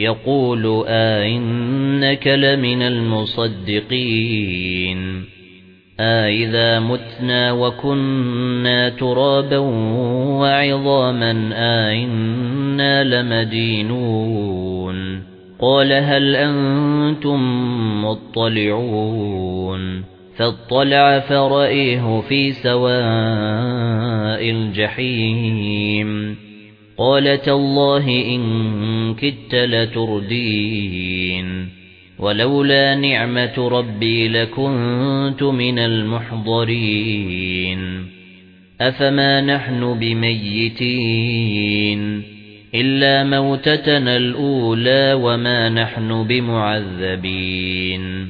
يقول آئنك لمن المصدقين آئذا متنا وكنا ترابا وعظاما آئنا لمدينون قال هل أنتم مطلعون فاطلع فرأيه في سواء الجحيم قالت الله إن كدت لتردين ولولا نعمة ربي لكنت من المحضرين. أفما نحن بميتين؟ إلا موتتنا الأولى وما نحن بمعذبين.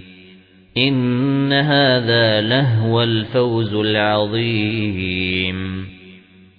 إن هذا لهو الفوز العظيم.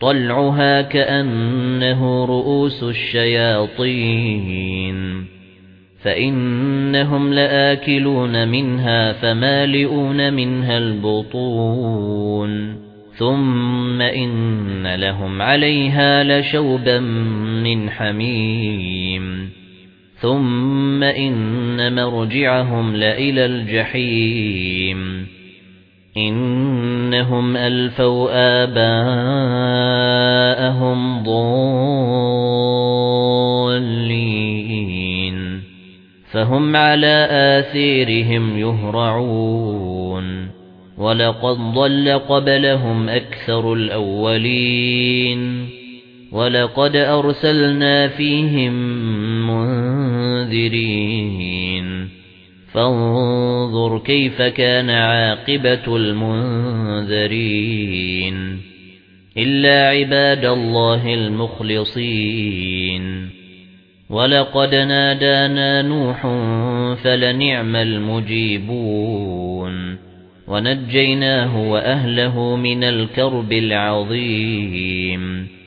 طلعها كأنه رؤوس الشياطين. فإنهم لآكلون منها فمالئون منها البطون. ثم إن لهم عليها لشوبا من حميم. ثُمَّ إِنَّ مَرْجِعَهُمْ لَإِلَى الْجَحِيمِ. إِنَّهُمْ أَلْفَوْا آبَاءَهُمْ ضَالِّينَ فَهُمْ عَلَى آثَارِهِمْ يُهْرَعُونَ وَلَقَدْ ضَلَّ قَبْلَهُمْ أَكْثَرُ الْأَوَّلِينَ وَلَقَدْ أَرْسَلْنَا فِيهِمْ مُنذِرِينَ فَانظُرْ كَيْفَ كَانَ عَاقِبَةُ الْمُنذَرِينَ إِلَّا عِبَادَ اللَّهِ الْمُخْلَصِينَ. وَلَقَدْ نَادَانَا نُوحٌ فَلَنِعْمَ الْمُجِيبُونَ. وَنَجَّيْنَاهُ وَأَهْلَهُ مِنَ الْكَرْبِ الْعَظِيمِ.